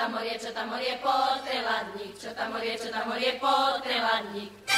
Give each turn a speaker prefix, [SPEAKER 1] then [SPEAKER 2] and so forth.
[SPEAKER 1] tam morie, čo tam morie, potreladník, čo tam morie, čo tam morie, potreladník.